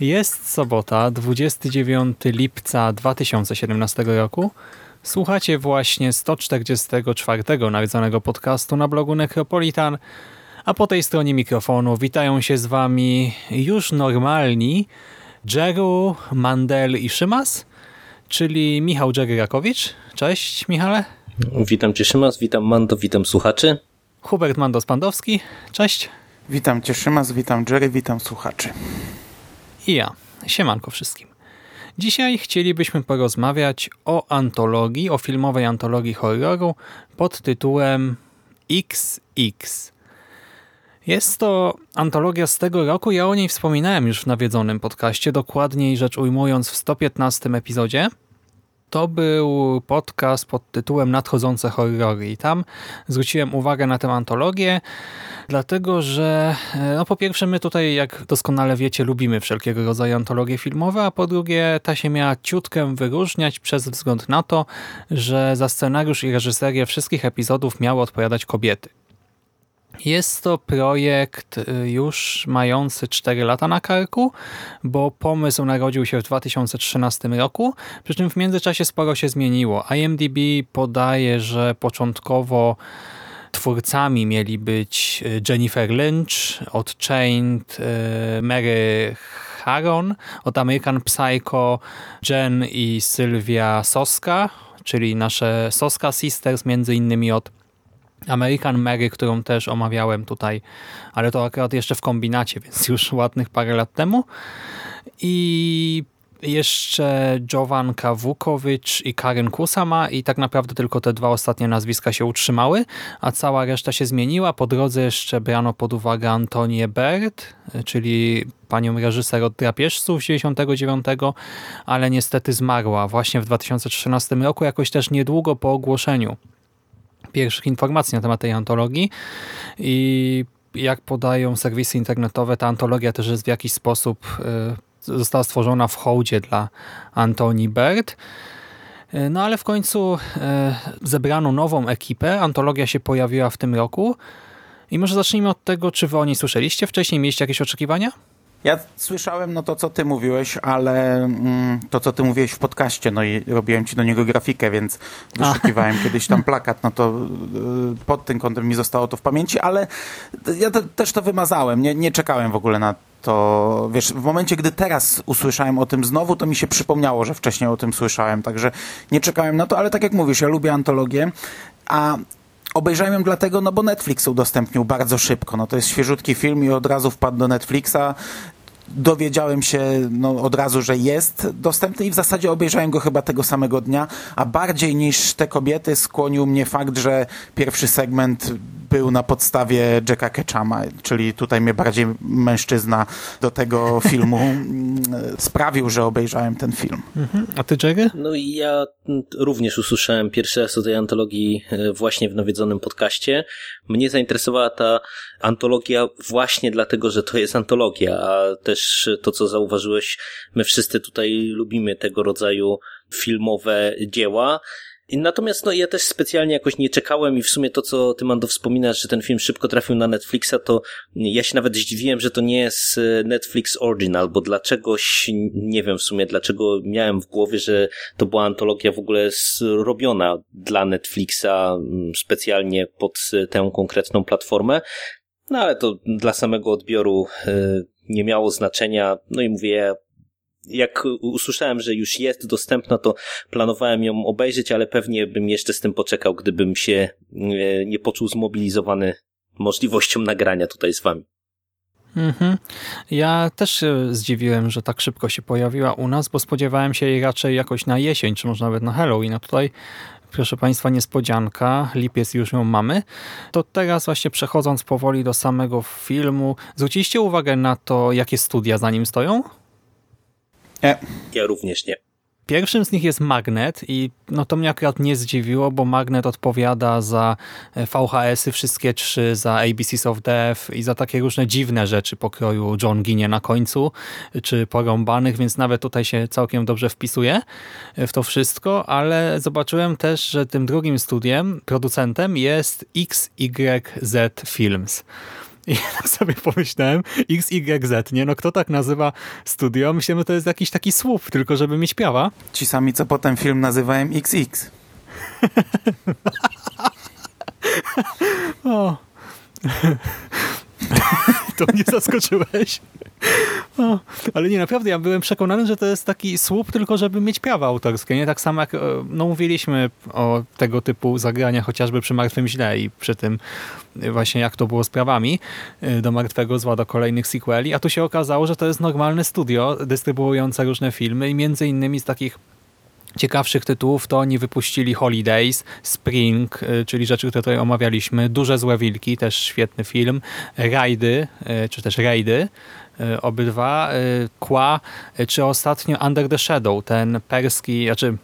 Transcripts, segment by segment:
Jest sobota, 29 lipca 2017 roku. Słuchacie właśnie 144 nawiedzonego podcastu na blogu Necropolitan, a po tej stronie mikrofonu witają się z wami już normalni Jeru, Mandel i Szymas, czyli Michał Dżery-Rakowicz. Cześć Michale. Witam Cię Szymas, witam Mando, witam słuchaczy. Hubert Mandos-Pandowski. Cześć. Witam Cię Szymas, witam Jerry, witam słuchaczy. I ja. Siemanko wszystkim. Dzisiaj chcielibyśmy porozmawiać o antologii, o filmowej antologii horroru pod tytułem XX. Jest to antologia z tego roku, ja o niej wspominałem już w nawiedzonym podcaście, dokładniej rzecz ujmując w 115 epizodzie. To był podcast pod tytułem Nadchodzące horrory i tam zwróciłem uwagę na tę antologię, dlatego że no po pierwsze my tutaj, jak doskonale wiecie, lubimy wszelkiego rodzaju antologie filmowe, a po drugie ta się miała ciutkę wyróżniać przez wzgląd na to, że za scenariusz i reżyserię wszystkich epizodów miały odpowiadać kobiety. Jest to projekt y, już mający 4 lata na karku, bo pomysł narodził się w 2013 roku, przy czym w międzyczasie sporo się zmieniło. IMDb podaje, że początkowo twórcami mieli być y, Jennifer Lynch od Chained, y, Mary Harron od American Psycho, Jen i Sylwia Soska, czyli nasze Soska Sisters, między innymi od American Mary, którą też omawiałem tutaj, ale to akurat jeszcze w kombinacie, więc już ładnych parę lat temu. I jeszcze Jovanka Wukowicz i Karen Kusama i tak naprawdę tylko te dwa ostatnie nazwiska się utrzymały, a cała reszta się zmieniła. Po drodze jeszcze brano pod uwagę Antonię Bert, czyli panią reżyser od Drapieżców 99, ale niestety zmarła właśnie w 2013 roku, jakoś też niedługo po ogłoszeniu pierwszych informacji na temat tej antologii i jak podają serwisy internetowe, ta antologia też jest w jakiś sposób y, została stworzona w hołdzie dla Antoni Bert. Y, no ale w końcu y, zebrano nową ekipę. Antologia się pojawiła w tym roku. I może zacznijmy od tego, czy wy o niej słyszeliście wcześniej? Mieliście jakieś oczekiwania? Ja słyszałem no to, co ty mówiłeś, ale mm, to, co ty mówiłeś w podcaście, no i robiłem ci do niego grafikę, więc wyszukiwałem kiedyś tam plakat, no to y, pod tym kątem mi zostało to w pamięci, ale ja te, też to wymazałem, nie, nie czekałem w ogóle na to, wiesz, w momencie, gdy teraz usłyszałem o tym znowu, to mi się przypomniało, że wcześniej o tym słyszałem, także nie czekałem na to, ale tak jak mówisz, ja lubię antologię, a Obejrzałem ją dlatego, no bo Netflix udostępnił bardzo szybko. No to jest świeżutki film i od razu wpadł do Netflixa dowiedziałem się no, od razu, że jest dostępny i w zasadzie obejrzałem go chyba tego samego dnia, a bardziej niż te kobiety skłonił mnie fakt, że pierwszy segment był na podstawie Jacka Ketchama, czyli tutaj mnie bardziej mężczyzna do tego filmu mm, sprawił, że obejrzałem ten film. Mhm. A ty, Jagger? No i ja również usłyszałem pierwszy raz o tej antologii e, właśnie w nawiedzonym podcaście. Mnie zainteresowała ta antologia właśnie dlatego, że to jest antologia, a też to, co zauważyłeś, my wszyscy tutaj lubimy tego rodzaju filmowe dzieła. Natomiast no, ja też specjalnie jakoś nie czekałem i w sumie to, co ty, Mando, wspominasz, że ten film szybko trafił na Netflixa, to ja się nawet zdziwiłem, że to nie jest e, Netflix Original, bo dlaczegoś, nie wiem w sumie, dlaczego miałem w głowie, że to była antologia w ogóle robiona dla Netflixa mm, specjalnie pod e, tę konkretną platformę. No ale to dla samego odbioru e, nie miało znaczenia. No i mówię, ja jak usłyszałem, że już jest dostępna, to planowałem ją obejrzeć, ale pewnie bym jeszcze z tym poczekał, gdybym się e, nie poczuł zmobilizowany możliwością nagrania tutaj z wami. Mhm. Ja też się zdziwiłem, że tak szybko się pojawiła u nas, bo spodziewałem się jej raczej jakoś na jesień, czy może nawet na Halloween. A tutaj, proszę Państwa, niespodzianka, lipiec już ją mamy. To teraz właśnie przechodząc powoli do samego filmu, zwróciliście uwagę na to, jakie studia za nim stoją? Nie. Ja również nie. Pierwszym z nich jest Magnet i no to mnie akurat nie zdziwiło, bo Magnet odpowiada za e, VHS-y wszystkie trzy, za ABCs of Death i za takie różne dziwne rzeczy pokroju John ginie na końcu, czy porąbanych, więc nawet tutaj się całkiem dobrze wpisuje w to wszystko, ale zobaczyłem też, że tym drugim studiem, producentem jest XYZ Films. I tak sobie pomyślałem, XYZ, nie? No kto tak nazywa studio? Myślałem, że to jest jakiś taki słup, tylko żeby mieć piawa. Ci sami, co potem film nazywałem XX. O. to mnie zaskoczyłeś. O, ale nie, naprawdę, ja byłem przekonany, że to jest taki słup tylko, żeby mieć prawa autorskie. Nie tak samo jak e, no, mówiliśmy o tego typu zagrania, chociażby przy Martwym Źle i przy tym e, właśnie jak to było z prawami e, do Martwego Zła, do kolejnych sequeli, a tu się okazało, że to jest normalne studio dystrybuujące różne filmy i między innymi z takich ciekawszych tytułów to oni wypuścili Holidays, Spring, czyli rzeczy, które tutaj omawialiśmy, Duże Złe Wilki, też świetny film, Rajdy, czy też Rejdy, obydwa, Kła, czy ostatnio Under the Shadow, ten perski, znaczy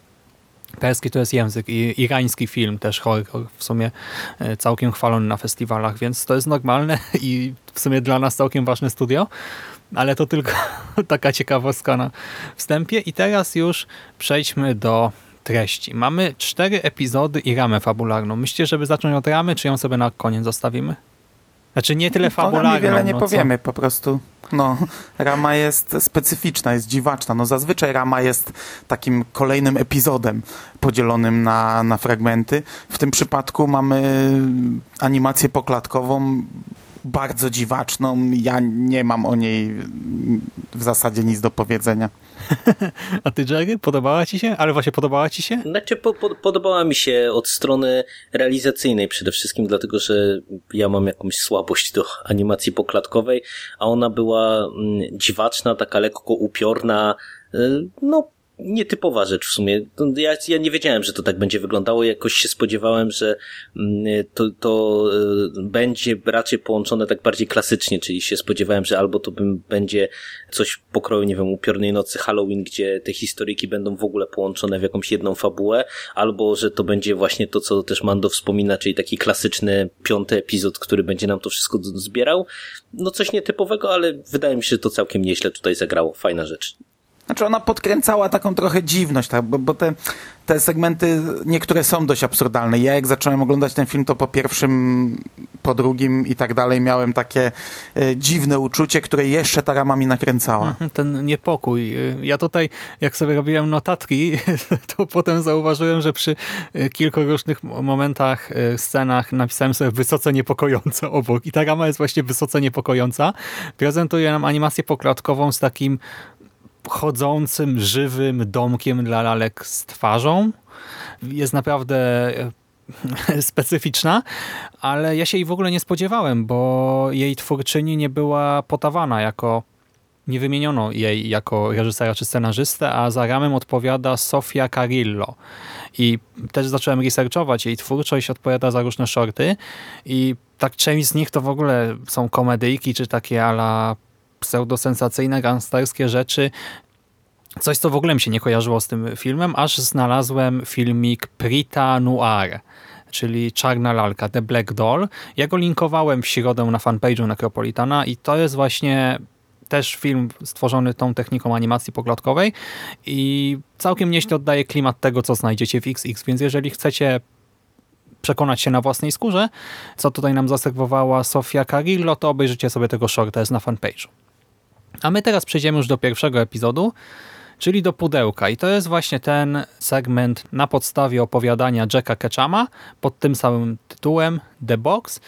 perski to jest język, i irański film też horror, w sumie całkiem chwalony na festiwalach, więc to jest normalne i w sumie dla nas całkiem ważne studio ale to tylko taka ciekawostka na wstępie. I teraz już przejdźmy do treści. Mamy cztery epizody i ramę fabularną. Myślicie, żeby zacząć od ramy, czy ją sobie na koniec zostawimy? Znaczy nie tyle fabularną. No, wiele nie no, powiemy, co? po prostu. No, rama jest specyficzna, jest dziwaczna. No zazwyczaj rama jest takim kolejnym epizodem podzielonym na, na fragmenty. W tym przypadku mamy animację poklatkową, bardzo dziwaczną. Ja nie mam o niej w zasadzie nic do powiedzenia. A ty, Jerry, podobała ci się? Ale właśnie podobała ci się? Znaczy, po, po, podobała mi się od strony realizacyjnej przede wszystkim, dlatego że ja mam jakąś słabość do animacji poklatkowej, a ona była mm, dziwaczna, taka lekko upiorna, y, no nietypowa rzecz w sumie. Ja, ja nie wiedziałem, że to tak będzie wyglądało. Jakoś się spodziewałem, że mm, to, to y, będzie raczej połączone tak bardziej klasycznie, czyli się spodziewałem, że albo to będzie coś pokroju, nie wiem, upiornej nocy Halloween, gdzie te historyjki będą w ogóle połączone w jakąś jedną fabułę, albo że to będzie właśnie to, co też Mando wspomina, czyli taki klasyczny piąty epizod, który będzie nam to wszystko zbierał. No coś nietypowego, ale wydaje mi się, że to całkiem nieźle tutaj zagrało. Fajna rzecz. Znaczy ona podkręcała taką trochę dziwność, tak? bo, bo te, te segmenty niektóre są dość absurdalne. Ja jak zacząłem oglądać ten film, to po pierwszym, po drugim i tak dalej miałem takie e, dziwne uczucie, które jeszcze ta rama mi nakręcała. Mhm, ten niepokój. Ja tutaj, jak sobie robiłem notatki, to potem zauważyłem, że przy e, kilku różnych momentach, e, scenach napisałem sobie wysoce niepokojące obok. I ta rama jest właśnie wysoce niepokojąca. Prezentuje nam animację poklatkową z takim chodzącym, żywym domkiem dla lalek z twarzą. Jest naprawdę e, specyficzna, ale ja się jej w ogóle nie spodziewałem, bo jej twórczyni nie była podawana jako nie wymieniono jej jako reżysera czy scenarzystę, a za ramem odpowiada Sofia Carillo. I też zacząłem researchować jej twórczość, odpowiada za różne shorty i tak część z nich to w ogóle są komedyjki, czy takie ala pseudosensacyjne, gangsterskie rzeczy. Coś, co w ogóle mi się nie kojarzyło z tym filmem, aż znalazłem filmik Prita Noir, czyli Czarna Lalka, The Black Doll. Ja go linkowałem w środę na fanpage'u Necropolitana i to jest właśnie też film stworzony tą techniką animacji poglądkowej i całkiem nieźle oddaje klimat tego, co znajdziecie w XX, więc jeżeli chcecie przekonać się na własnej skórze, co tutaj nam zaserwowała Sofia Carillo, to obejrzycie sobie tego shorta, jest na fanpage'u. A my teraz przejdziemy już do pierwszego epizodu, czyli do pudełka. I to jest właśnie ten segment na podstawie opowiadania Jacka Ketchama pod tym samym tytułem The Box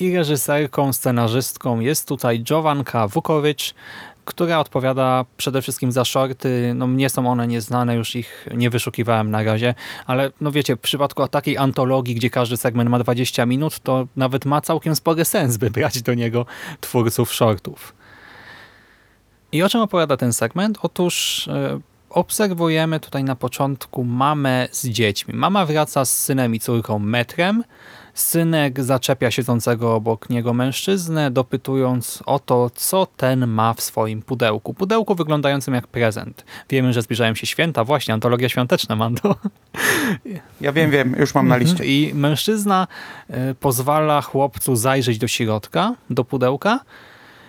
i reżyserką, scenarzystką jest tutaj Jovanka Vukovic. która odpowiada przede wszystkim za shorty. No mnie są one nieznane, już ich nie wyszukiwałem na razie, ale no wiecie, w przypadku takiej antologii, gdzie każdy segment ma 20 minut, to nawet ma całkiem spory sens, by brać do niego twórców shortów. I o czym opowiada ten segment? Otóż e, obserwujemy tutaj na początku mamę z dziećmi. Mama wraca z synem i córką metrem, Synek zaczepia siedzącego obok niego mężczyznę, dopytując o to, co ten ma w swoim pudełku. Pudełku wyglądającym jak prezent. Wiemy, że zbliżają się święta, właśnie, antologia świąteczna, Mando. Ja wiem, wiem, już mam na Mhm. liście. I mężczyzna y, pozwala chłopcu zajrzeć do środka, do pudełka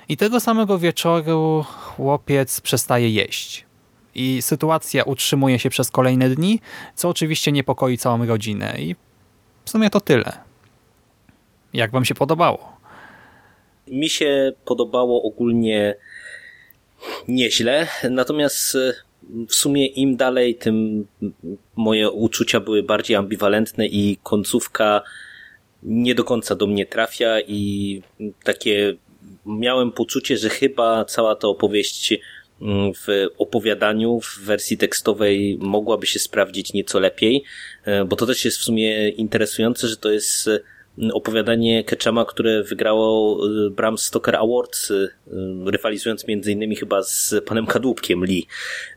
i tego samego wieczoru chłopiec przestaje jeść. I sytuacja utrzymuje się przez kolejne dni, co oczywiście niepokoi całą rodzinę. I w sumie to tyle. Jak wam się podobało? Mi się podobało ogólnie nieźle, natomiast e, w sumie im dalej, tym moje uczucia były bardziej ambiwalentne i końcówka nie do końca do mnie trafia i takie miałem poczucie, że chyba cała ta opowieść mm, w opowiadaniu, w wersji tekstowej mogłaby się sprawdzić nieco lepiej, e, bo to też jest w sumie interesujące, że to jest e, opowiadanie Ketchama, które wygrało e, Bram Stoker Awards, e, rywalizując między innymi chyba z panem Kadłubkiem Lee,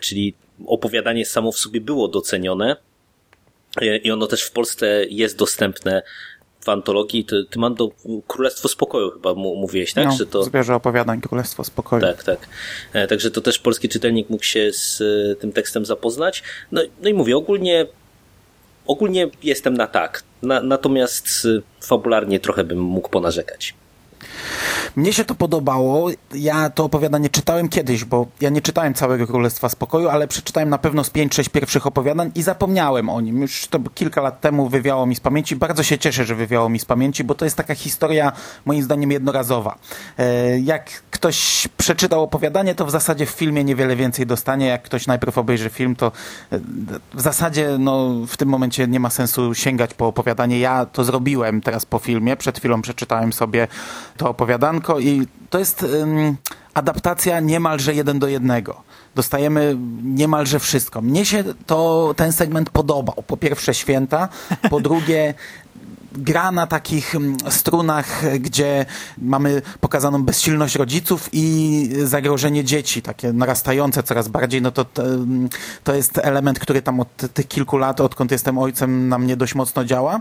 czyli opowiadanie samo w sobie było docenione i ono też w Polsce jest dostępne w antologii. Ty, ty Mando, Królestwo Spokoju chyba mówiłeś, tak? no, Że to... Opowiadań Królestwo Spokoju. Tak, tak. E, Także to też polski czytelnik mógł się z e, tym tekstem zapoznać. No, no i mówię, ogólnie ogólnie jestem na tak. Na, natomiast e, fabularnie trochę bym mógł ponarzekać. Mnie się to podobało. Ja to opowiadanie czytałem kiedyś, bo ja nie czytałem całego Królestwa Spokoju, ale przeczytałem na pewno z 5-6 pierwszych opowiadań i zapomniałem o nim. Już to kilka lat temu wywiało mi z pamięci. Bardzo się cieszę, że wywiało mi z pamięci, bo to jest taka historia, moim zdaniem, jednorazowa. E, Jak ktoś przeczytał opowiadanie, to w zasadzie w filmie niewiele więcej dostanie. Jak ktoś najpierw obejrzy film, to e, w zasadzie no, w tym momencie nie ma sensu sięgać po opowiadanie. Ja to zrobiłem teraz po filmie. Przed chwilą przeczytałem sobie to opowiadanko i to jest adaptacja niemalże jeden do jednego. Dostajemy niemalże wszystko. Mnie się to, ten segment podobał. Po pierwsze święta, po drugie gra na takich strunach, gdzie mamy pokazaną bezsilność rodziców i zagrożenie dzieci, takie narastające coraz bardziej, no to, to jest element, który tam od tych kilku lat, odkąd jestem ojcem, na mnie dość mocno działa.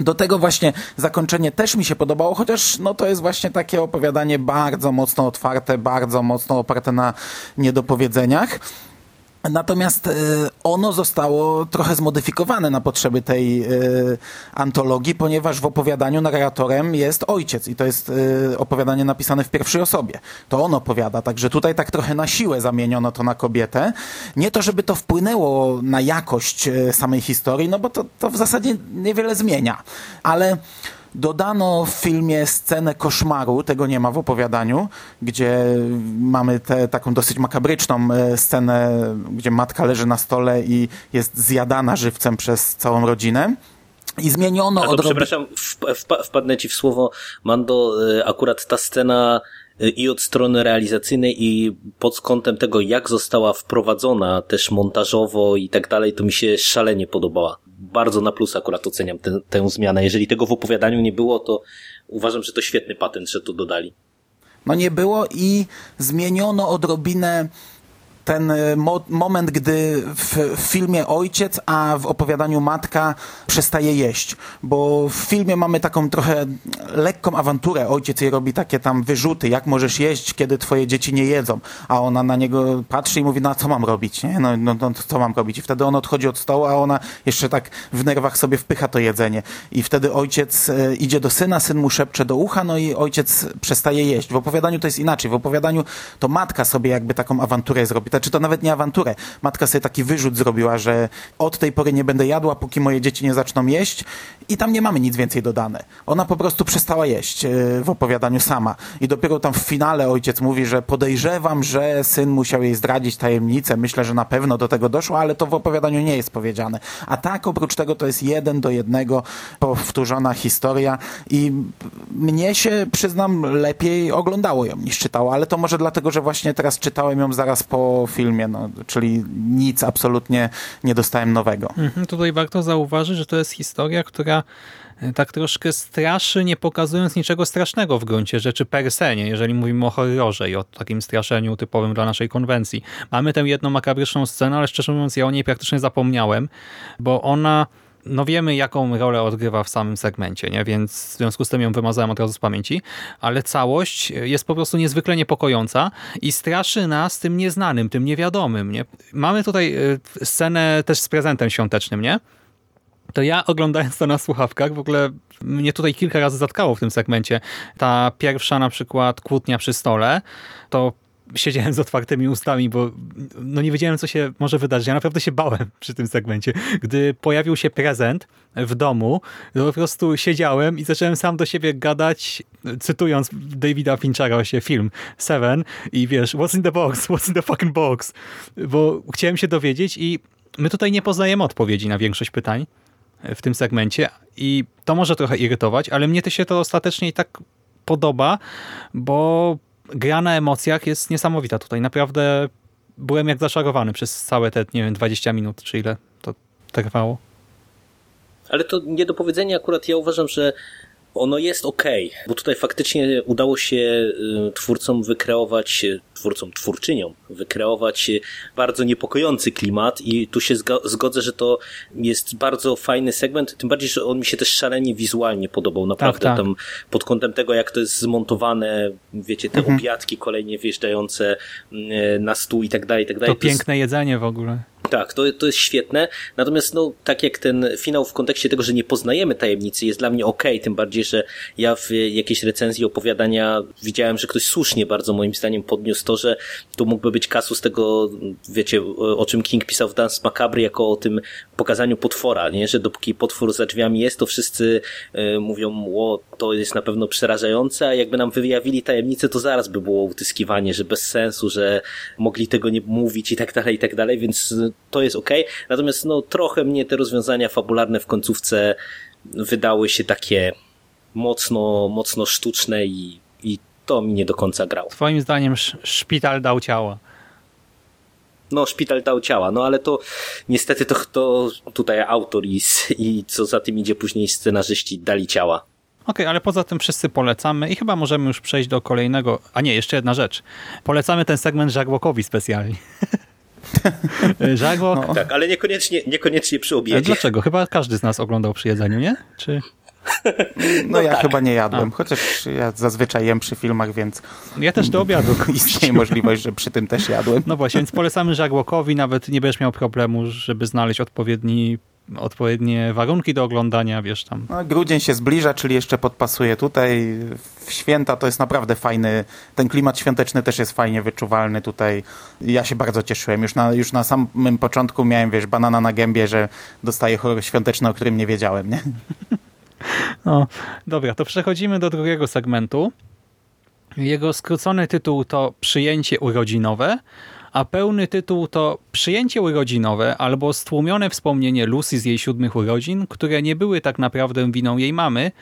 Do tego właśnie zakończenie też mi się podobało, chociaż no to jest właśnie takie opowiadanie bardzo mocno otwarte, bardzo mocno oparte na niedopowiedzeniach. Natomiast e, ono zostało trochę zmodyfikowane na potrzeby tej e, antologii, ponieważ w opowiadaniu narratorem jest ojciec i to jest e, opowiadanie napisane w pierwszej osobie. To on opowiada, także tutaj tak trochę na siłę zamieniono to na kobietę. Nie to, żeby to wpłynęło na jakość samej historii, no bo to, to w zasadzie niewiele zmienia. Ale Dodano w filmie scenę koszmaru, tego nie ma w opowiadaniu, gdzie mamy tę taką dosyć makabryczną e, scenę, gdzie matka leży na stole i jest zjadana żywcem przez całą rodzinę. I zmieniono A to odrobi- przepraszam, wp- wpa- wpadnę ci w słowo, Mando, e, akurat ta scena e, i od strony realizacyjnej i pod kątem tego, jak została wprowadzona też montażowo i tak dalej, to mi się szalenie podobała. Bardzo na plus akurat oceniam tę, tę zmianę. Jeżeli tego w opowiadaniu nie było, to uważam, że to świetny patent, że to dodali. No nie było i zmieniono odrobinę ten e, mo moment, gdy w, w filmie ojciec, a w opowiadaniu matka przestaje jeść. Bo w filmie mamy taką trochę lekką awanturę. Ojciec jej robi takie tam wyrzuty, jak możesz jeść, kiedy twoje dzieci nie jedzą. A ona na niego patrzy i mówi, no co mam robić? Nie? No, no, no co mam robić? I wtedy on odchodzi od stołu, a ona jeszcze tak w nerwach sobie wpycha to jedzenie. I wtedy ojciec e, idzie do syna, syn mu szepcze do ucha, no i ojciec przestaje jeść. W opowiadaniu to jest inaczej. W opowiadaniu to matka sobie jakby taką awanturę zrobi, czy to nawet nie awanturę. Matka sobie taki wyrzut zrobiła, że od tej pory nie będę jadła, póki moje dzieci nie zaczną jeść i tam nie mamy nic więcej dodane. Ona po prostu przestała jeść e, w opowiadaniu sama i dopiero tam w finale ojciec mówi, że podejrzewam, że syn musiał jej zdradzić tajemnicę. Myślę, że na pewno do tego doszło, ale to w opowiadaniu nie jest powiedziane. A tak oprócz tego to jest jeden do jednego powtórzona historia i mnie się, przyznam, lepiej oglądało ją niż czytało, ale to może dlatego, że właśnie teraz czytałem ją zaraz po filmie, no, czyli nic absolutnie nie dostałem nowego. Mhm, tutaj warto zauważyć, że to jest historia, która e, tak troszkę straszy, nie pokazując niczego strasznego w gruncie rzeczy per se, nie? jeżeli mówimy o horrorze i o takim straszeniu typowym dla naszej konwencji. Mamy tę jedną makabryczną scenę, ale szczerze mówiąc ja o niej praktycznie zapomniałem, bo ona no wiemy, jaką rolę odgrywa w samym segmencie, nie? więc w związku z tym ją wymazałem od razu z pamięci, ale całość jest po prostu niezwykle niepokojąca i straszy nas tym nieznanym, tym niewiadomym. Nie? Mamy tutaj y, scenę też z prezentem świątecznym, nie? to ja oglądając to na słuchawkach, w ogóle mnie tutaj kilka razy zatkało w tym segmencie. Ta pierwsza na przykład kłótnia przy stole, to siedziałem z otwartymi ustami, bo no nie wiedziałem, co się może wydarzyć. Ja naprawdę się bałem przy tym segmencie. Gdy pojawił się prezent w domu, to po prostu siedziałem i zacząłem sam do siebie gadać, cytując Davida Finchera, właśnie film Seven i wiesz, what's in the box, what's in the fucking box, bo chciałem się dowiedzieć i my tutaj nie poznajemy odpowiedzi na większość pytań w tym segmencie i to może trochę irytować, ale mnie to się to ostatecznie i tak podoba, bo gra na emocjach jest niesamowita tutaj. Naprawdę byłem jak zaszarowany przez całe te, nie wiem, 20 minut, czy ile to trwało. Ale to nie do powiedzenia akurat ja uważam, że ono jest ok, bo tutaj faktycznie udało się y, twórcom wykreować, y, twórcom, twórczyniom wykreować y, bardzo niepokojący klimat i tu się zgodzę, że to jest bardzo fajny segment, tym bardziej, że on mi się też szalenie wizualnie podobał, naprawdę tak, tak. tam pod kątem tego, jak to jest zmontowane, wiecie, te mhm. obiadki kolejnie wjeżdżające na stół i tak dalej, i tak dalej. To, to piękne jest... jedzenie w ogóle. Tak, to, to jest świetne. Natomiast, no, tak jak ten finał w kontekście tego, że nie poznajemy tajemnicy, jest dla mnie ok, tym bardziej, że ja w jakiejś recenzji opowiadania widziałem, że ktoś słusznie bardzo moim zdaniem podniósł to, że to mógłby być kasus tego, wiecie, o czym King pisał w Dance Macabre, jako o tym pokazaniu potwora, nie? Że dopóki potwór za drzwiami jest, to wszyscy y, mówią, o, to jest na pewno przerażające, a jakby nam wyjawili tajemnicę, to zaraz by było utyskiwanie, że bez sensu, że mogli tego nie mówić i tak dalej, i tak dalej, więc to jest ok. Natomiast no, trochę mnie te rozwiązania fabularne w końcówce wydały się takie mocno, mocno sztuczne i, i to mi nie do końca grało. Twoim zdaniem szpital dał ciała. No, szpital dał ciała, no ale to niestety to, to tutaj autor i, i co za tym idzie później scenarzyści dali ciała. Okej, okay, ale poza tym wszyscy polecamy i chyba możemy już przejść do kolejnego. A nie, jeszcze jedna rzecz. Polecamy ten segment Żarłokowi specjalnie. Żagłok. No. Tak, ale niekoniecznie, niekoniecznie przy obiedzie. Dlaczego? Chyba każdy z nas oglądał przy jedzeniu, nie? Czy... No, no ja tak. chyba nie jadłem, A. chociaż ja zazwyczaj jem przy filmach, więc... Ja też do obiadu. Istnieje możliwość, że przy tym też jadłem. No właśnie, więc polecamy Żagłokowi, nawet nie będziesz miał problemu, żeby znaleźć odpowiedni odpowiednie warunki do oglądania, wiesz tam. No, grudzień się zbliża, czyli jeszcze podpasuje tutaj. W święta to jest naprawdę fajny, ten klimat świąteczny też jest fajnie wyczuwalny tutaj. Ja się bardzo cieszyłem. Już na, już na samym początku miałem, wiesz, banana na gębie, że dostaję horror świąteczny, o którym nie wiedziałem, nie? No, dobra, to przechodzimy do drugiego segmentu. Jego skrócony tytuł to Przyjęcie urodzinowe, a pełny tytuł to Przyjęcie urodzinowe albo stłumione wspomnienie Lucy z jej siódmych urodzin, które nie były tak naprawdę winą jej mamy,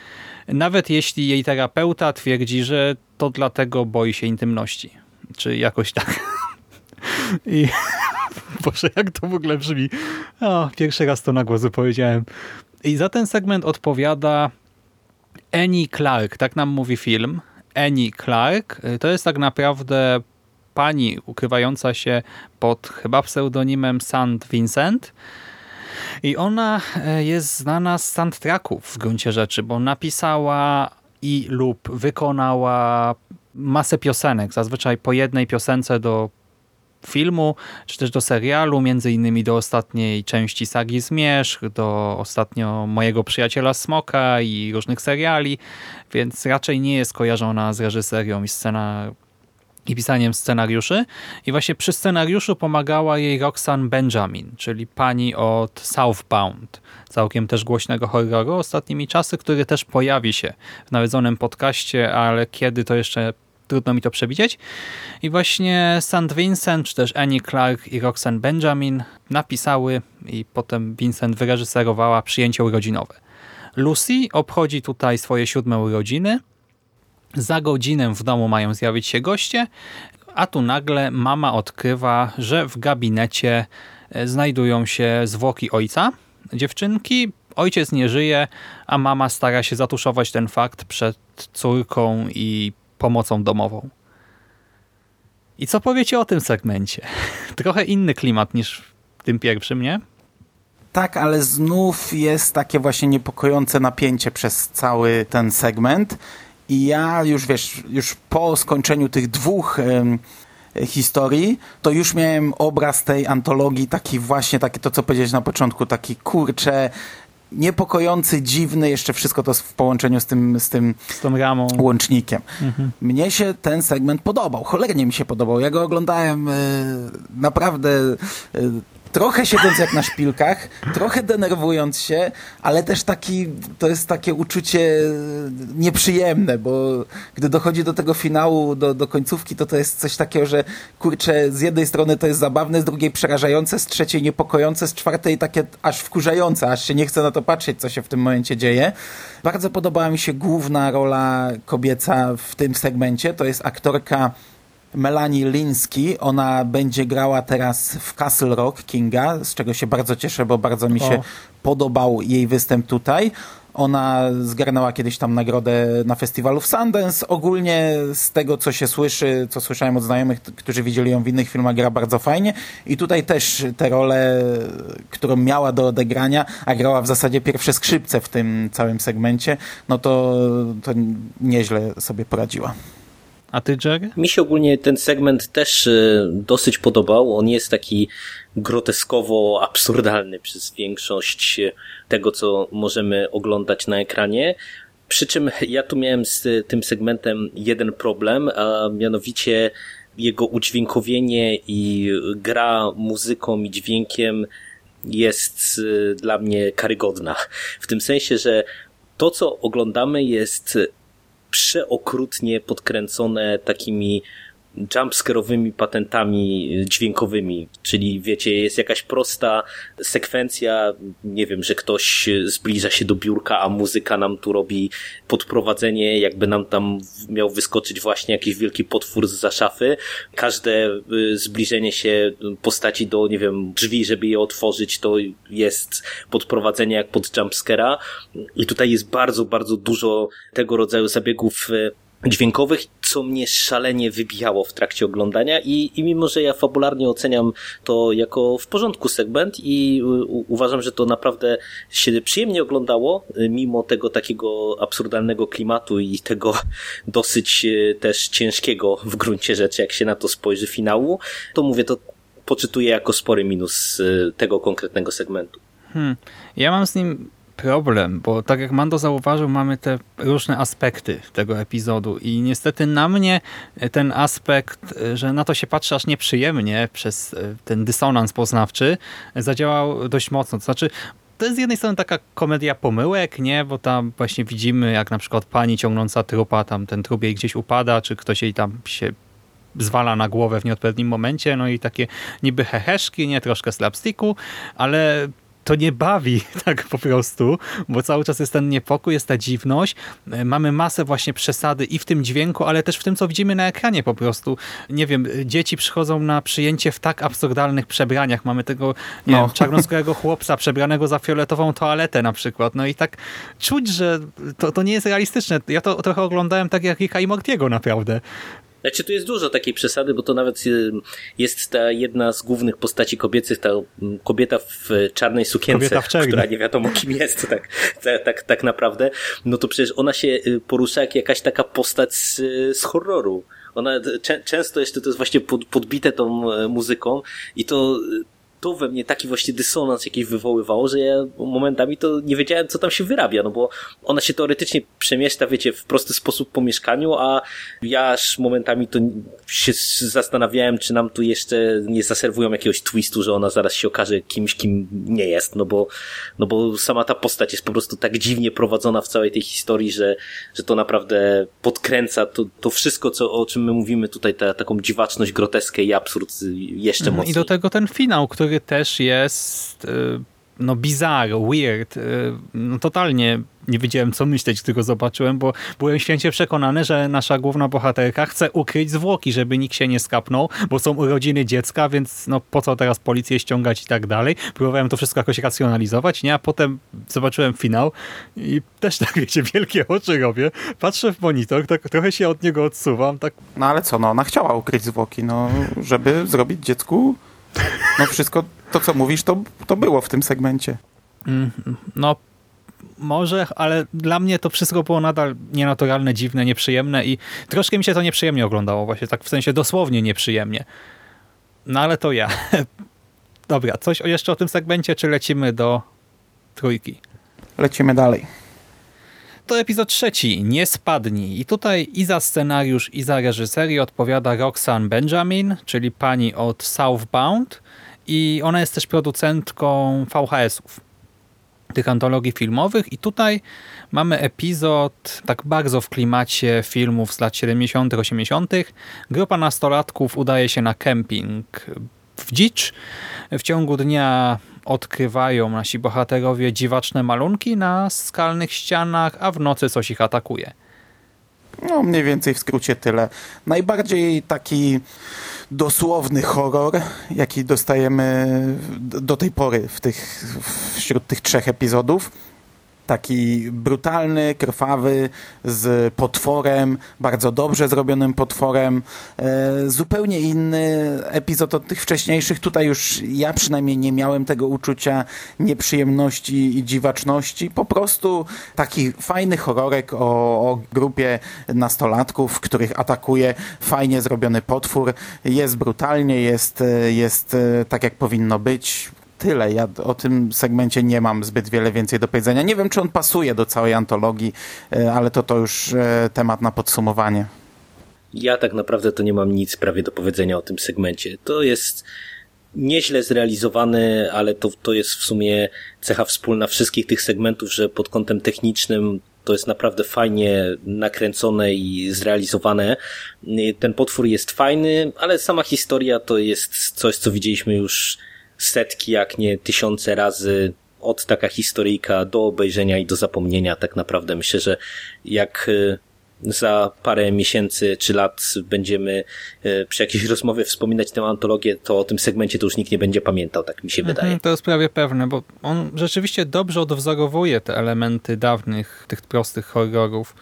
nawet jeśli jej terapeuta twierdzi, że to dlatego boi się intymności. Czy jakoś tak. I Boże, jak to w ogóle brzmi. O, pierwszy raz to na głos powiedziałem. I za ten segment odpowiada Annie Clark, tak nam mówi film. Annie Clark to jest tak naprawdę pani ukrywająca się pod chyba pseudonimem St. Vincent. I ona e, jest znana z soundtracków w gruncie rzeczy, bo napisała i lub wykonała masę piosenek, zazwyczaj po jednej piosence do filmu, czy też do serialu, między innymi do ostatniej części sagi Zmierzch, do ostatnio Mojego Przyjaciela Smoka i różnych seriali, więc raczej nie jest kojarzona z reżyserią i scena i pisaniem scenariuszy. I właśnie przy scenariuszu pomagała jej Roxanne Benjamin, czyli pani od Southbound, całkiem też głośnego horroru ostatnimi czasy, który też pojawi się w nawiedzonym podcaście, ale kiedy to jeszcze trudno mi to przewidzieć. I właśnie St. Vincent, czy też Annie Clark i Roxanne Benjamin napisały i potem Vincent wyreżyserowała przyjęcie urodzinowe. Lucy obchodzi tutaj swoje siódme urodziny. Za godzinę w domu mają zjawić się goście, a tu nagle mama odkrywa, że w gabinecie e, znajdują się zwłoki ojca dziewczynki. Ojciec nie żyje, a mama stara się zatuszować ten fakt przed córką i pomocą domową. I co powiecie o tym segmencie? Trochę inny klimat niż w tym pierwszym, nie? Tak, ale znów jest takie właśnie niepokojące napięcie przez cały ten segment. I ja już wiesz, już po skończeniu tych dwóch historii, to już miałem obraz tej antologii, taki właśnie, taki to co powiedziałeś na początku, taki kurcze, niepokojący, dziwny, jeszcze wszystko to w połączeniu z tym, z tym Z tą ramą. łącznikiem. Mnie się ten segment podobał, cholernie mi się podobał. Ja go oglądałem e, naprawdę e, trochę siedząc jak na szpilkach, trochę denerwując się, ale też taki, to jest takie uczucie nieprzyjemne, bo gdy dochodzi do tego finału, do, do końcówki, to to jest coś takiego, że kurczę, z jednej strony to jest zabawne, z drugiej przerażające, z trzeciej niepokojące, z czwartej takie aż wkurzające, aż się nie chce na to patrzeć, co się w tym momencie dzieje. Bardzo podobała mi się główna rola kobieca w tym segmencie, to jest aktorka Melanie Linsky. Ona będzie grała teraz w Castle Rock Kinga, z czego się bardzo cieszę, bo bardzo mi się O. podobał jej występ tutaj. Ona zgarnęła kiedyś tam nagrodę na festiwalu w Sundance. Ogólnie z tego, co się słyszy, co słyszałem od znajomych, którzy widzieli ją w innych filmach, gra bardzo fajnie. I tutaj też tę rolę, którą miała do odegrania, a grała w zasadzie pierwsze skrzypce w tym całym segmencie, no to, to nieźle sobie poradziła. A ty, Jerry? Mi się ogólnie ten segment też e, dosyć podobał. On jest taki groteskowo absurdalny przez większość e, tego, co możemy oglądać na ekranie. Przy czym ja tu miałem z tym segmentem jeden problem, a mianowicie jego udźwiękowienie i gra muzyką i dźwiękiem jest e, dla mnie karygodna. W tym sensie, że to, co oglądamy jest przeokrutnie podkręcone takimi jumpscare'owymi patentami dźwiękowymi, czyli wiecie, jest jakaś prosta sekwencja, nie wiem, że ktoś zbliża się do biurka, a muzyka nam tu robi podprowadzenie, jakby nam tam miał wyskoczyć właśnie jakiś wielki potwór za szafy. Każde y, zbliżenie się postaci do, nie wiem, drzwi, żeby je otworzyć, to jest podprowadzenie jak pod jumpscare'a. I tutaj jest bardzo, bardzo dużo tego rodzaju zabiegów y, dźwiękowych, co mnie szalenie wybijało w trakcie oglądania i, i mimo, że ja fabularnie oceniam to jako w porządku segment i u, uważam, że to naprawdę się przyjemnie oglądało, y, mimo tego takiego absurdalnego klimatu i tego dosyć y, też ciężkiego w gruncie rzeczy, jak się na to spojrzy finału, to mówię, to poczytuję jako spory minus y, tego konkretnego segmentu. Hmm. Ja mam z nim problem, bo tak jak Mando zauważył, mamy te różne aspekty tego epizodu i niestety na mnie ten aspekt, że na to się patrzy aż nieprzyjemnie przez e, ten dysonans poznawczy, zadziałał dość mocno. To znaczy, to jest z jednej strony taka komedia pomyłek, nie? Bo tam właśnie widzimy, jak na przykład pani ciągnąca trupa, tam ten trup jej gdzieś upada, czy ktoś jej tam się zwala na głowę w nieodpowiednim momencie, no i takie niby heheszki, nie, troszkę slapsticku, ale to nie bawi tak po prostu, bo cały czas jest ten niepokój, jest ta dziwność. E, Mamy masę właśnie przesady i w tym dźwięku, ale też w tym, co widzimy na ekranie po prostu. Nie wiem, dzieci przychodzą na przyjęcie w tak absurdalnych przebraniach. Mamy tego, nie No. wiem, czarnoskórego chłopca przebranego za fioletową toaletę na przykład. No i tak czuć, że to, to nie jest realistyczne. Ja to trochę oglądałem tak jak Ricka i Mortiego naprawdę. Znaczy, tu jest dużo takiej przesady, bo to nawet y, jest ta jedna z głównych postaci kobiecych, ta mm, kobieta w czarnej sukience, w która nie wiadomo kim jest, tak, tak, tak, naprawdę. No to przecież ona się y, porusza jak jakaś taka postać z, z horroru. Ona y, czę, często jeszcze to jest właśnie pod, podbite tą y, muzyką i to to we mnie taki właśnie dysonans jakiś wywoływało, że ja momentami to nie wiedziałem, co tam się wyrabia, no bo ona się teoretycznie przemieszcza, wiecie, w prosty sposób po mieszkaniu, a ja aż momentami to się zastanawiałem, czy nam tu jeszcze nie zaserwują jakiegoś twistu, że ona zaraz się okaże kimś, kim nie jest, no bo, no bo sama ta postać jest po prostu tak dziwnie prowadzona w całej tej historii, że, że to naprawdę podkręca to, to wszystko, co, o czym my mówimy tutaj, ta, taką dziwaczność, groteskę i absurd jeszcze mocniej. I do tego ten finał, który też jest y, no bizarre, weird, y, no totalnie nie wiedziałem co myśleć, go zobaczyłem, bo byłem święcie przekonany, że nasza główna bohaterka chce ukryć zwłoki, żeby nikt się nie skapnął, bo są urodziny dziecka, więc no po co teraz policję ściągać i tak dalej. Próbowałem to wszystko jakoś racjonalizować, nie? A potem zobaczyłem finał i też tak, wiecie, wielkie oczy robię, patrzę w monitor, tak trochę się od niego odsuwam, tak... No ale co, no ona chciała ukryć zwłoki, no żeby zrobić dziecku no wszystko to, co mówisz, to, to było w tym segmencie. Mm, no może, ale dla mnie to wszystko było nadal nienaturalne, dziwne, nieprzyjemne i troszkę mi się to nieprzyjemnie oglądało, właśnie tak w sensie dosłownie nieprzyjemnie. No ale to ja. Dobra, coś jeszcze o tym segmencie, czy lecimy do trójki? Lecimy dalej. To epizod trzeci, Nie spadnij. I tutaj i za scenariusz, i za reżyserię odpowiada Roxanne Benjamin, czyli pani od Southbound i ona jest też producentką VHS-ów tych antologii filmowych i tutaj mamy epizod tak bardzo w klimacie filmów z lat 70 80 Grupa nastolatków udaje się na kemping w dzicz. W ciągu dnia odkrywają nasi bohaterowie dziwaczne malunki na skalnych ścianach, a w nocy coś ich atakuje. No, mniej więcej w skrócie tyle. Najbardziej taki dosłowny horror, jaki dostajemy do tej pory w tych, wśród tych trzech epizodów taki brutalny, krwawy, z potworem, bardzo dobrze zrobionym potworem. E, zupełnie inny epizod od tych wcześniejszych. Tutaj już ja przynajmniej nie miałem tego uczucia nieprzyjemności i dziwaczności. Po prostu taki fajny horrorek o, o grupie nastolatków, których atakuje fajnie zrobiony potwór. Jest brutalnie, jest, jest e, tak jak powinno być tyle. Ja o tym segmencie nie mam zbyt wiele więcej do powiedzenia. Nie wiem, czy on pasuje do całej antologii, e, ale to to już e, temat na podsumowanie. Ja tak naprawdę to nie mam nic prawie do powiedzenia o tym segmencie. To jest nieźle zrealizowany, ale to, to jest w sumie cecha wspólna wszystkich tych segmentów, że pod kątem technicznym to jest naprawdę fajnie nakręcone i zrealizowane. Ten potwór jest fajny, ale sama historia to jest coś, co widzieliśmy już setki, jak nie tysiące razy od taka historyjka do obejrzenia i do zapomnienia tak naprawdę. Myślę, że jak y, za parę miesięcy czy lat będziemy y, przy jakiejś rozmowie wspominać tę antologię, to o tym segmencie to już nikt nie będzie pamiętał, tak mi się mhm, wydaje. To jest prawie pewne, bo on rzeczywiście dobrze odwzorowuje te elementy dawnych, tych prostych horrorów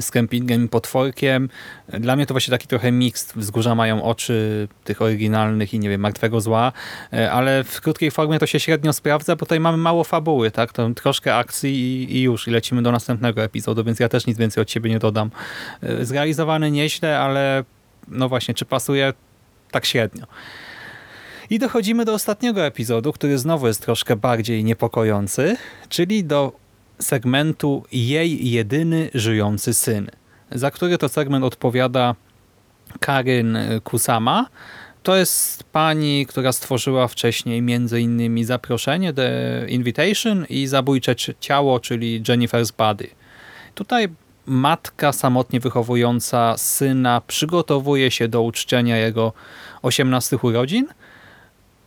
z kempingiem i potworkiem. Dla mnie to właśnie taki trochę miks. Wzgórza mają oczy tych oryginalnych i nie wiem, martwego zła, e, ale w krótkiej formie to się średnio sprawdza, bo tutaj mamy mało fabuły, tak? To troszkę akcji i, i już, i lecimy do następnego epizodu, więc ja też nic więcej od siebie nie dodam. E, zrealizowany nieźle, ale no właśnie, czy pasuje? Tak średnio. I dochodzimy do ostatniego epizodu, który znowu jest troszkę bardziej niepokojący, czyli do segmentu Jej jedyny żyjący syn, za który to segment odpowiada Karyn Kusama. To jest pani, która stworzyła wcześniej między innymi Zaproszenie, The Invitation i Zabójcze Ciało, czyli Jennifer's Body. Tutaj matka samotnie wychowująca syna przygotowuje się do uczczenia jego 18 urodzin –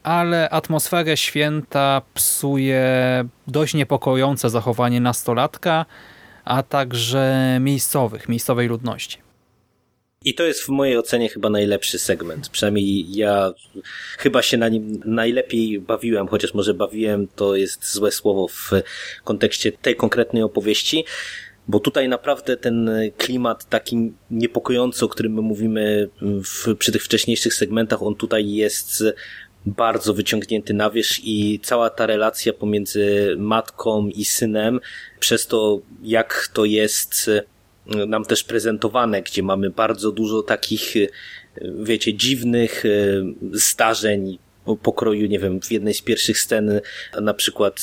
ale atmosferę święta psuje dość niepokojące zachowanie nastolatka, a także miejscowych, miejscowej ludności. I to jest w mojej ocenie chyba najlepszy segment. Przynajmniej ja chyba się na nim najlepiej bawiłem, chociaż może bawiłem to jest złe słowo w kontekście tej konkretnej opowieści, bo tutaj naprawdę ten klimat taki niepokojący, o którym my mówimy w, przy tych wcześniejszych segmentach, on tutaj jest bardzo wyciągnięty na wierzch i cała ta relacja pomiędzy matką i synem, przez to jak to jest e, nam też prezentowane, gdzie mamy bardzo dużo takich, e, wiecie, dziwnych e, zdarzeń, pokroju, nie wiem, w jednej z pierwszych scen na przykład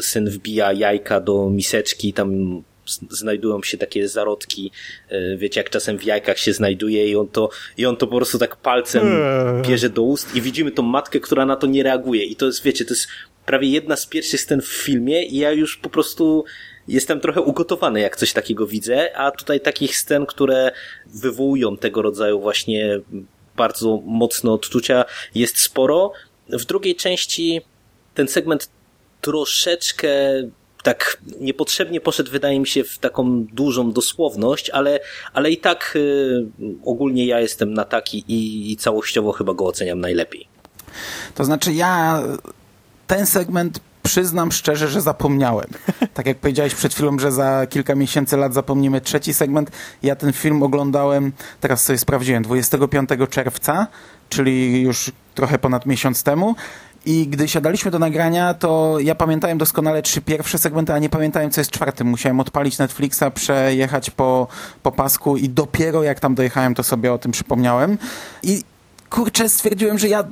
syn wbija jajka do miseczki, tam znajdują się takie zarodki, e, wiecie, jak czasem w jajkach się znajduje i on to, i on to po prostu tak palcem eee. bierze do ust i widzimy tą matkę, która na to nie reaguje i to jest, wiecie, to jest prawie jedna z pierwszych scen w filmie i ja już po prostu jestem trochę ugotowany, jak coś takiego widzę, a tutaj takich scen, które wywołują tego rodzaju właśnie bardzo mocne odczucia jest sporo. W drugiej części ten segment troszeczkę tak niepotrzebnie poszedł, wydaje mi się, w taką dużą dosłowność, ale, ale i tak y, ogólnie ja jestem na taki i, i całościowo chyba go oceniam najlepiej. To znaczy ja ten segment przyznam szczerze, że zapomniałem. Tak jak powiedziałeś przed chwilą, że za kilka miesięcy lat zapomnimy trzeci segment. Ja ten film oglądałem, teraz sobie sprawdziłem, 25 czerwca, czyli już trochę ponad miesiąc temu. I gdy siadaliśmy do nagrania, to ja pamiętałem doskonale trzy pierwsze segmenty, a nie pamiętałem, co jest czwartym. Musiałem odpalić Netflixa, przejechać po, po pasku i dopiero jak tam dojechałem, to sobie o tym przypomniałem. I kurczę, stwierdziłem, że ja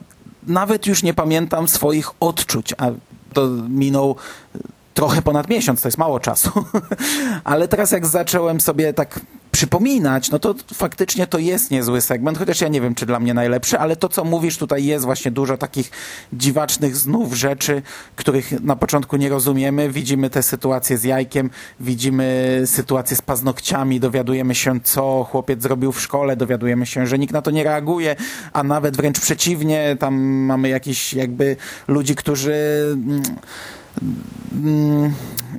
nawet już nie pamiętam swoich odczuć, a to minął trochę ponad miesiąc, to jest mało czasu. Ale teraz jak zacząłem sobie tak przypominać, no to faktycznie to jest niezły segment, chociaż ja nie wiem, czy dla mnie najlepszy, ale to, co mówisz, tutaj jest właśnie dużo takich dziwacznych znów rzeczy, których na początku nie rozumiemy. Widzimy tę sytuację z jajkiem, widzimy sytuację z paznokciami, dowiadujemy się, co chłopiec zrobił w szkole, dowiadujemy się, że nikt na to nie reaguje, a nawet wręcz przeciwnie, tam mamy jakiś jakby ludzi, którzy Mm,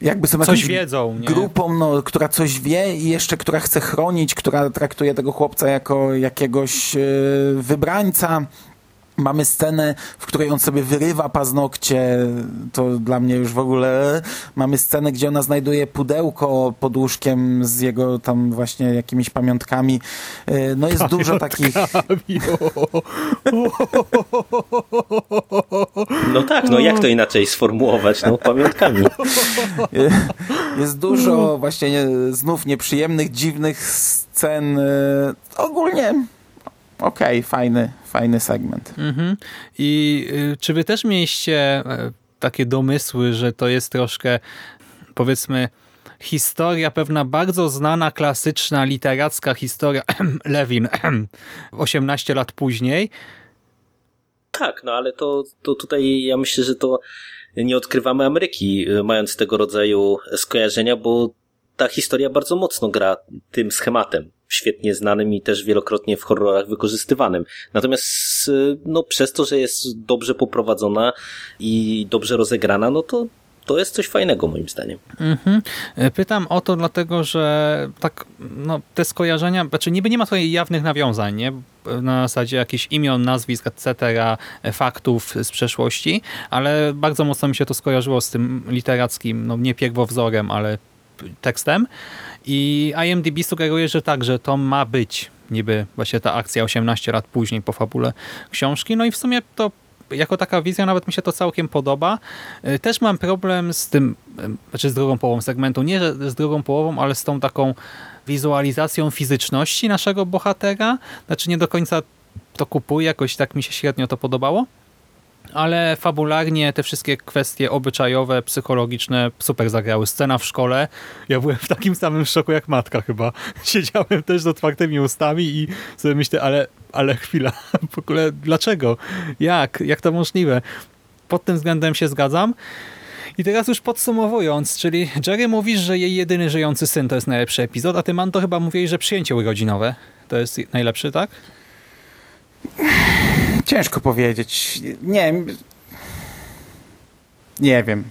jakby są coś wiedzą, nie? grupą, no, która coś wie i jeszcze która chce chronić, która traktuje tego chłopca jako jakiegoś yy, wybrańca. Mamy scenę, w której on sobie wyrywa paznokcie, to dla mnie już w ogóle. Mamy scenę, gdzie ona znajduje pudełko pod łóżkiem z jego tam właśnie jakimiś pamiątkami. E, no jest dużo takich... No tak, no jak to inaczej sformułować, no pamiątkami. Jest dużo właśnie znów nieprzyjemnych, dziwnych scen. E, ogólnie okej, okay, fajny, fajny segment. Mhm. I y, czy wy też mieliście e, takie domysły, że to jest troszkę, powiedzmy, historia, pewna bardzo znana, klasyczna, literacka historia Lewin 18 lat później? Tak, no ale to, to tutaj ja myślę, że to nie odkrywamy Ameryki, y, mając tego rodzaju skojarzenia, bo ta historia bardzo mocno gra tym schematem świetnie znanym i też wielokrotnie w horrorach wykorzystywanym. Natomiast no, przez to, że jest dobrze poprowadzona i dobrze rozegrana, no to to jest coś fajnego moim zdaniem. Mhm. Pytam o to dlatego, że tak, no, te skojarzenia, znaczy niby nie ma tutaj jawnych nawiązań, nie? na zasadzie jakichś imion, nazwisk, etc., faktów z przeszłości, ale bardzo mocno mi się to skojarzyło z tym literackim, no nie pierwowzorem, ale tekstem. I IMDb sugeruje, że tak, że to ma być niby właśnie ta akcja 18 lat później po fabule książki. No i w sumie to jako taka wizja nawet mi się to całkiem podoba. Y, też mam problem z tym, znaczy z drugą połową segmentu, nie z drugą połową, ale z tą taką wizualizacją fizyczności naszego bohatera. Znaczy nie do końca to kupuję, jakoś tak mi się średnio to podobało ale fabularnie te wszystkie kwestie obyczajowe, psychologiczne super zagrały. Scena w szkole, ja byłem w takim samym szoku jak matka chyba. Siedziałem też z otwartymi ustami i sobie myślę, ale, ale chwila, w ogóle dlaczego? Jak? Jak to możliwe? Pod tym względem się zgadzam. I teraz już podsumowując, czyli Jerry mówisz, że jej jedyny żyjący syn to jest najlepszy epizod, a ty Manto chyba mówiłeś, że przyjęcie urodzinowe to jest najlepszy, tak? Ciężko powiedzieć. Nie Nie wiem.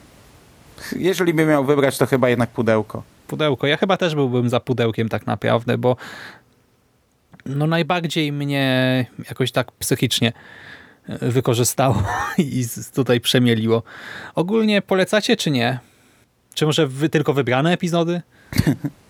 Jeżeli bym miał wybrać, to chyba jednak pudełko. Pudełko. Ja chyba też byłbym za pudełkiem tak naprawdę, bo no najbardziej mnie jakoś tak psychicznie wykorzystało i tutaj przemieliło. Ogólnie polecacie czy nie? Czy może wy tylko wybrane epizody?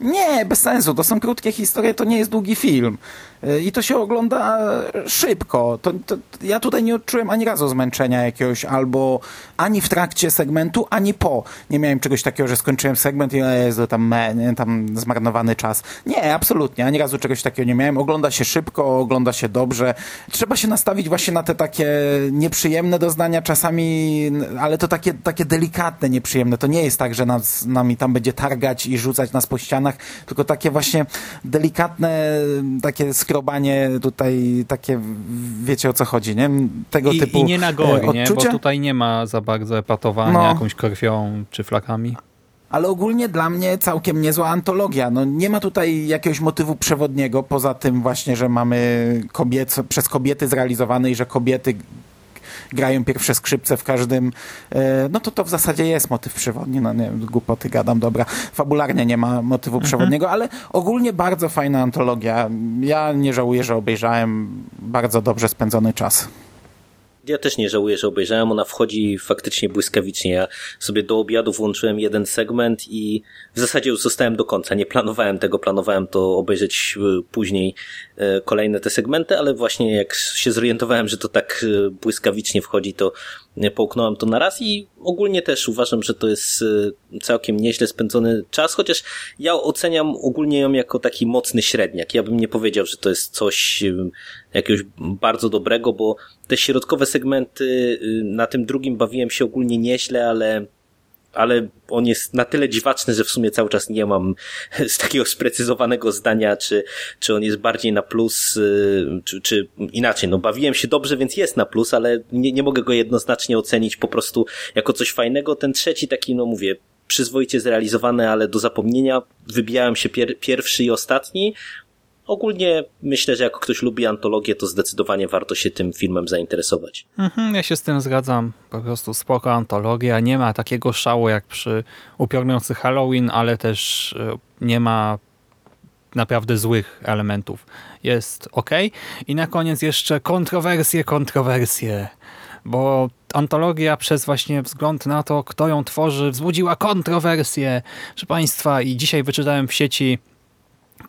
Nie, bez sensu. To są krótkie historie, to nie jest długi film. Y, I to się ogląda szybko. To, to, ja tutaj nie odczułem ani razu zmęczenia jakiegoś, albo ani w trakcie segmentu, ani po. Nie miałem czegoś takiego, że skończyłem segment i jest tam, tam zmarnowany czas. Nie, absolutnie. Ani razu czegoś takiego nie miałem. Ogląda się szybko, ogląda się dobrze. Trzeba się nastawić właśnie na te takie nieprzyjemne doznania czasami, ale to takie, takie delikatne, nieprzyjemne. To nie jest tak, że nas, nami tam będzie targać i rzucać nas po ścianach, tylko takie właśnie delikatne, takie skrobanie tutaj, takie, wiecie o co chodzi, nie? Tego I, typu I nie na gory, e, nie? Bo tutaj nie ma za bardzo epatowania No. jakąś krwią czy flakami. Ale ogólnie dla mnie całkiem niezła antologia. No, nie ma tutaj jakiegoś motywu przewodniego, poza tym właśnie, że mamy kobiet, przez kobiety zrealizowane i że kobiety grają pierwsze skrzypce w każdym, e, no to to w zasadzie jest motyw przewodni, no nie, głupoty gadam, dobra. Fabularnie nie ma motywu przewodniego, ale ogólnie bardzo fajna antologia. Ja nie żałuję, że obejrzałem bardzo dobrze spędzony czas. Ja też nie żałuję, że obejrzałem. Ona wchodzi faktycznie błyskawicznie. Ja sobie do obiadu włączyłem jeden segment i w zasadzie już zostałem do końca. Nie planowałem tego, planowałem to obejrzeć y, później y, kolejne te segmenty, ale właśnie jak się zorientowałem, że to tak y, błyskawicznie wchodzi, to połknąłem to na raz i ogólnie też uważam, że to jest y, całkiem nieźle spędzony czas, chociaż ja oceniam ogólnie ją jako taki mocny średniak. Ja bym nie powiedział, że to jest coś y, jakiegoś bardzo dobrego, bo te środkowe segmenty y, na tym drugim bawiłem się ogólnie nieźle, ale ale on jest na tyle dziwaczny, że w sumie cały czas nie mam z takiego sprecyzowanego zdania, czy, czy on jest bardziej na plus, y, czy, czy inaczej. No bawiłem się dobrze, więc jest na plus, ale nie, nie mogę go jednoznacznie ocenić po prostu jako coś fajnego. Ten trzeci taki, no mówię, przyzwoicie zrealizowany, ale do zapomnienia. Wybijałem się pier pierwszy i ostatni. Ogólnie myślę, że jak ktoś lubi antologię, to zdecydowanie warto się tym filmem zainteresować. Mhm, ja się z tym zgadzam. Po prostu spoko antologia. Nie ma takiego szału jak przy upiorniący Halloween, ale też e, nie ma naprawdę złych elementów. Jest ok. I na koniec jeszcze kontrowersje, kontrowersje. Bo antologia przez właśnie wzgląd na to, kto ją tworzy, wzbudziła kontrowersje. Proszę Państwa, i dzisiaj wyczytałem w sieci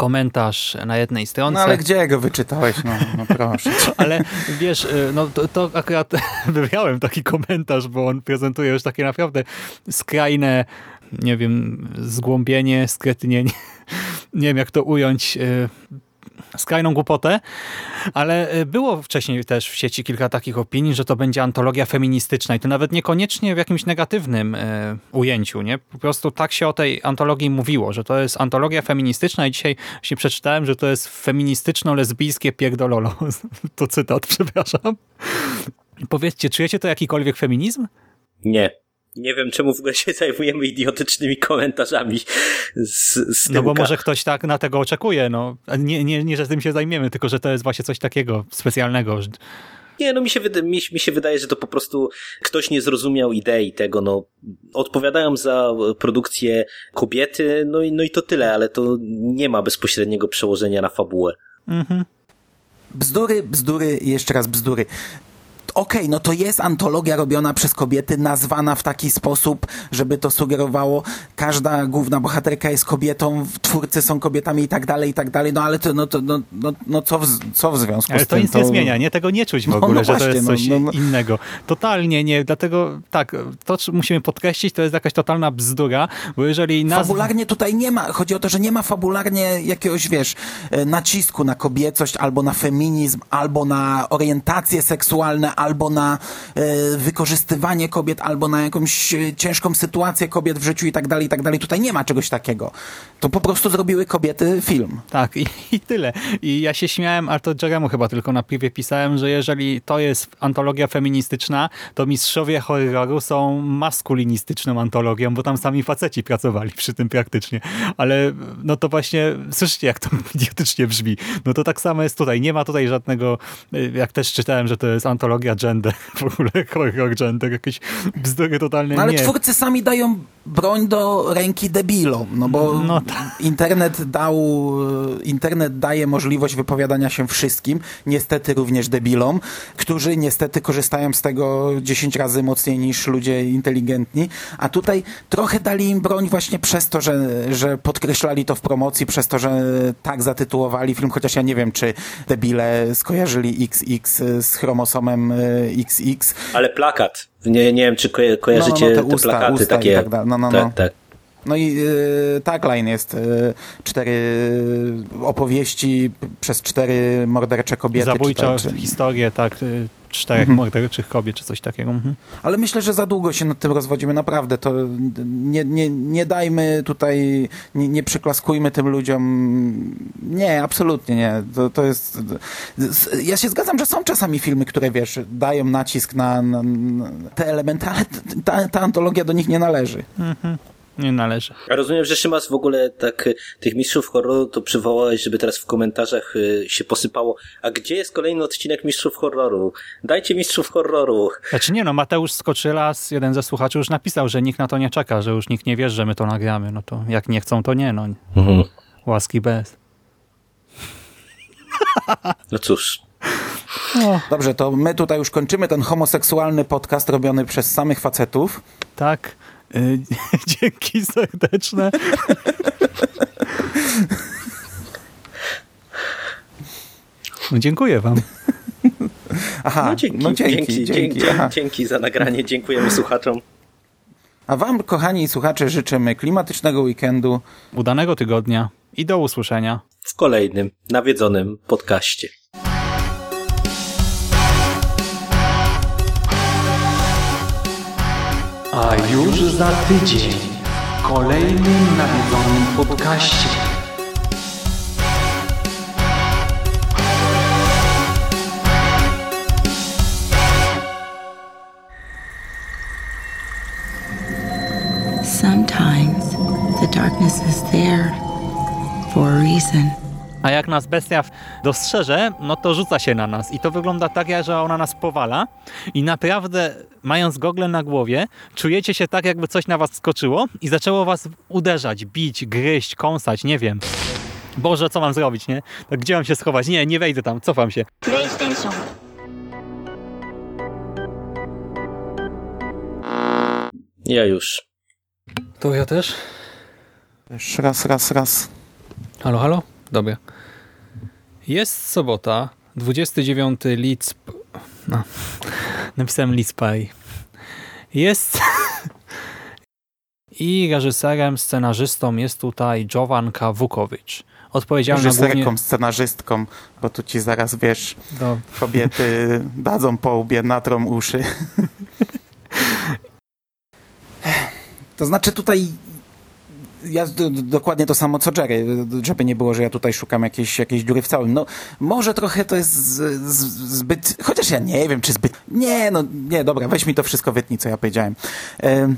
komentarz na jednej stronce. No ale gdzie go wyczytałeś? No, no proszę. Ale wiesz, y, no to, to akurat wybrałem taki komentarz, bo on prezentuje już takie naprawdę skrajne, nie wiem, zgłębienie, skretynienie, nie wiem jak to ująć, y, skrajną głupotę, ale y, było wcześniej też w sieci kilka takich opinii, że to będzie antologia feministyczna i to nawet niekoniecznie w jakimś negatywnym y, ujęciu, nie? Po prostu tak się o tej antologii mówiło, że to jest antologia feministyczna i dzisiaj właśnie przeczytałem, że to jest feministyczno-lesbijskie pierdololo. To cytat, przepraszam. Powiedzcie, czujecie to jakikolwiek feminizm? Nie. Nie wiem, czemu w ogóle się zajmujemy idiotycznymi komentarzami z, z No bo może ktoś tak na tego oczekuje, no. Nie, nie, nie, że tym się zajmiemy, tylko że to jest właśnie coś takiego specjalnego. Nie, no mi się, mi, mi się wydaje, że to po prostu ktoś nie zrozumiał idei tego, no odpowiadają za produkcję kobiety, no i, no i to tyle, ale to nie ma bezpośredniego przełożenia na fabułę. Mhm. Bzdury, bzdury jeszcze raz bzdury. Okej, no to jest antologia robiona przez kobiety, nazwana w taki sposób, żeby to sugerowało, każda główna bohaterka jest kobietą, twórcy są kobietami i tak dalej, i tak dalej, no ale to, no, to, no, no, no co, w, co w związku Ale z to tym? nic nie zmienia, nie? Tego nie czuć w No, ogóle, no że to właśnie, jest no, coś no, no. innego. Totalnie nie, dlatego tak, to musimy podkreślić, to jest jakaś totalna bzdura, bo jeżeli nazwa... Fabularnie tutaj nie ma, chodzi o to, że nie ma fabularnie jakiegoś, wiesz, e, nacisku na kobiecość, albo na feminizm, albo na orientacje seksualne, albo na e, wykorzystywanie kobiet, albo na jakąś e, ciężką sytuację kobiet w życiu i tak dalej, i tak dalej. Tutaj nie ma czegoś takiego. To po prostu zrobiły kobiety film. Tak, i, i tyle. I ja się śmiałem, ale to Jeremu chyba tylko na piwie pisałem, że jeżeli to jest antologia feministyczna, to mistrzowie horroru są maskulinistyczną antologią, bo tam sami faceci pracowali przy tym praktycznie. Ale no to właśnie, słyszycie jak to idiotycznie brzmi. No to tak samo jest tutaj. Nie ma tutaj żadnego, y, jak też czytałem, że to jest antologia antologia gender, w ogóle horror gender, jakieś bzdury totalnie No ale nie. twórcy sami dają broń do ręki debilom, no bo No tak. internet dał, internet daje możliwość wypowiadania się wszystkim, niestety również debilom, którzy niestety korzystają z tego 10 razy mocniej niż ludzie inteligentni, a tutaj trochę dali im broń właśnie przez to, że, że podkreślali to w promocji, przez to, że tak zatytułowali film, chociaż ja nie wiem, czy debile skojarzyli XX z chromosomem XX, Ale plakat. Nie, nie wiem, czy ko kojarzycie No, no, no, te te usta, plakaty usta i takie. tak. No, no, tak, no. tak. No i y, tagline jest y, cztery opowieści przez cztery mordercze kobiety. Zabójcza czy, czy... historie, tak, y, czterech Mhm. morderczych kobiet, czy coś takiego. Mhm. Ale myślę, że za długo się nad tym rozwodzimy, naprawdę. To nie, nie, nie dajmy tutaj, nie, nie przyklaskujmy tym ludziom. Nie, absolutnie nie. To, to jest. Ja się zgadzam, że są czasami filmy, które wiesz, dają nacisk na, na, na te elementy, ale ta, ta antologia do nich nie należy. Nie należy. A rozumiem, że Szymas w ogóle tak y, tych mistrzów horroru to przywołałeś, żeby teraz w komentarzach y, się posypało. A gdzie jest kolejny odcinek mistrzów horroru? Dajcie mistrzów horroru. Znaczy nie no, Mateusz Skoczylas, jeden ze słuchaczy już napisał, że nikt na to nie czeka, że już nikt nie wie, że my to nagramy. No to jak nie chcą, to nie, no. Łaski bez. No cóż. Dobrze, to my tutaj już kończymy ten homoseksualny podcast robiony przez samych facetów. Tak. Y, dzięki serdeczne. No, dziękuję wam. Aha, No dzięki, no dzięki, dzięki, dzięki, dzięki, dzięki za nagranie. Dziękujemy słuchaczom. A wam, kochani słuchacze, życzymy klimatycznego weekendu. Udanego tygodnia i do usłyszenia. w kolejnym nawiedzonym podcaście. A już za tydzień w kolejnym nawiedzonym podcaście. Sometimes the darkness is there for a reason. A jak nas bestia dostrzeże, no to rzuca się na nas. I to wygląda tak, że ona nas powala. I naprawdę, mając gogle na głowie, czujecie się tak, jakby coś na was skoczyło i zaczęło was uderzać, bić, gryźć, kąsać, nie wiem. Boże, co mam zrobić, nie? Tak, gdzie mam się schować? Nie, nie wejdę tam, cofam się. PlayStation. Ja już. To ja też? Też raz, raz, raz. Halo, halo? Dobra. Jest sobota, 29 lic... No. Napisałem Lispaj. Jest... I reżyserem, scenarzystą jest tutaj Jovanka Wukowicz. Odpowiedzialna głównie... Reżyserką, scenarzystką, bo tu ci zaraz, wiesz, Do... kobiety dadzą po łbie, natrą uszy. To znaczy tutaj ja dokładnie to samo co Jerry, żeby nie było, że ja tutaj szukam jakiejś, jakiejś dziury w całym. No, może trochę to jest z, z, zbyt, chociaż ja nie wiem, czy zbyt, nie, no, nie, dobra, weź mi to wszystko wytnij, co ja powiedziałem. Em,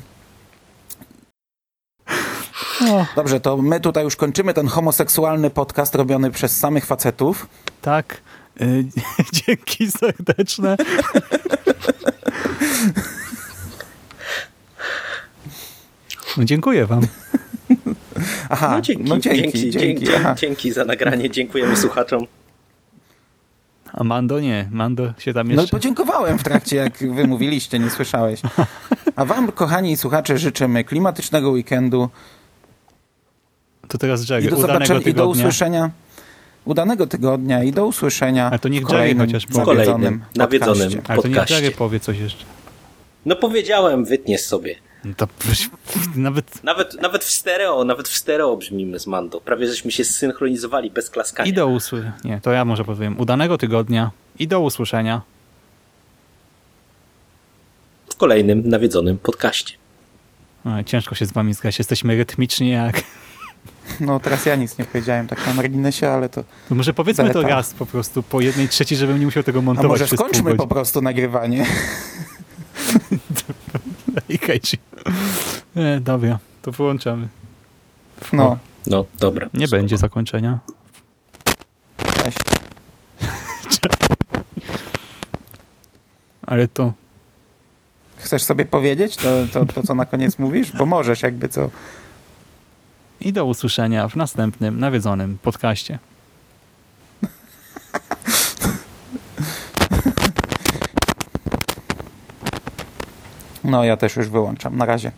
Dobrze, to my tutaj już kończymy ten homoseksualny podcast robiony przez samych facetów. Tak. Y, Dzięki serdeczne. No, dziękuję wam. Aha, No dzięki, no dzięki, dzięki, dzięki, dzięki, dzięki za nagranie. Dziękujemy słuchaczom. A Mando nie. Mando się tam No jeszcze... podziękowałem w trakcie, jak wy mówiliście, nie słyszałeś. A wam, kochani słuchacze, życzymy klimatycznego weekendu To teraz Jerry. i do Udanego zobaczenia, i do tygodnia. usłyszenia. Udanego tygodnia i do usłyszenia A to niech w kolejnym Jerry chociaż powie. W kolejnym nawiedzonym nawiedzonym podcaście. Ale to nie podcaście. Jerry powie coś jeszcze. No powiedziałem, wytniesz sobie. No to nawet... Nawet, nawet w stereo, nawet w stereo brzmimy z Mando. Prawie żeśmy się zsynchronizowali bez klaskania. I do usłyszenia. Nie, to ja może powiem. Udanego tygodnia i do usłyszenia. W kolejnym nawiedzonym podcaście. O, ciężko się z wami zgrać. Jesteśmy rytmiczni jak... No teraz ja nic nie powiedziałem tak na marginesie, ale to... To może powiedzmy to Zaleta. raz po prostu po jednej trzeciej, żebym nie musiał tego A montować może przez pół skończmy po prostu nagrywanie. I hejci. E, dobra, to wyłączamy. No, No, dobra. Nie będzie zakończenia. cześć. Ale to Chcesz sobie powiedzieć to, to, to, co na koniec mówisz? Bo możesz, jakby co. i do usłyszenia w następnym nawiedzonym podcaście. No, ja też już wyłączam. Na razie.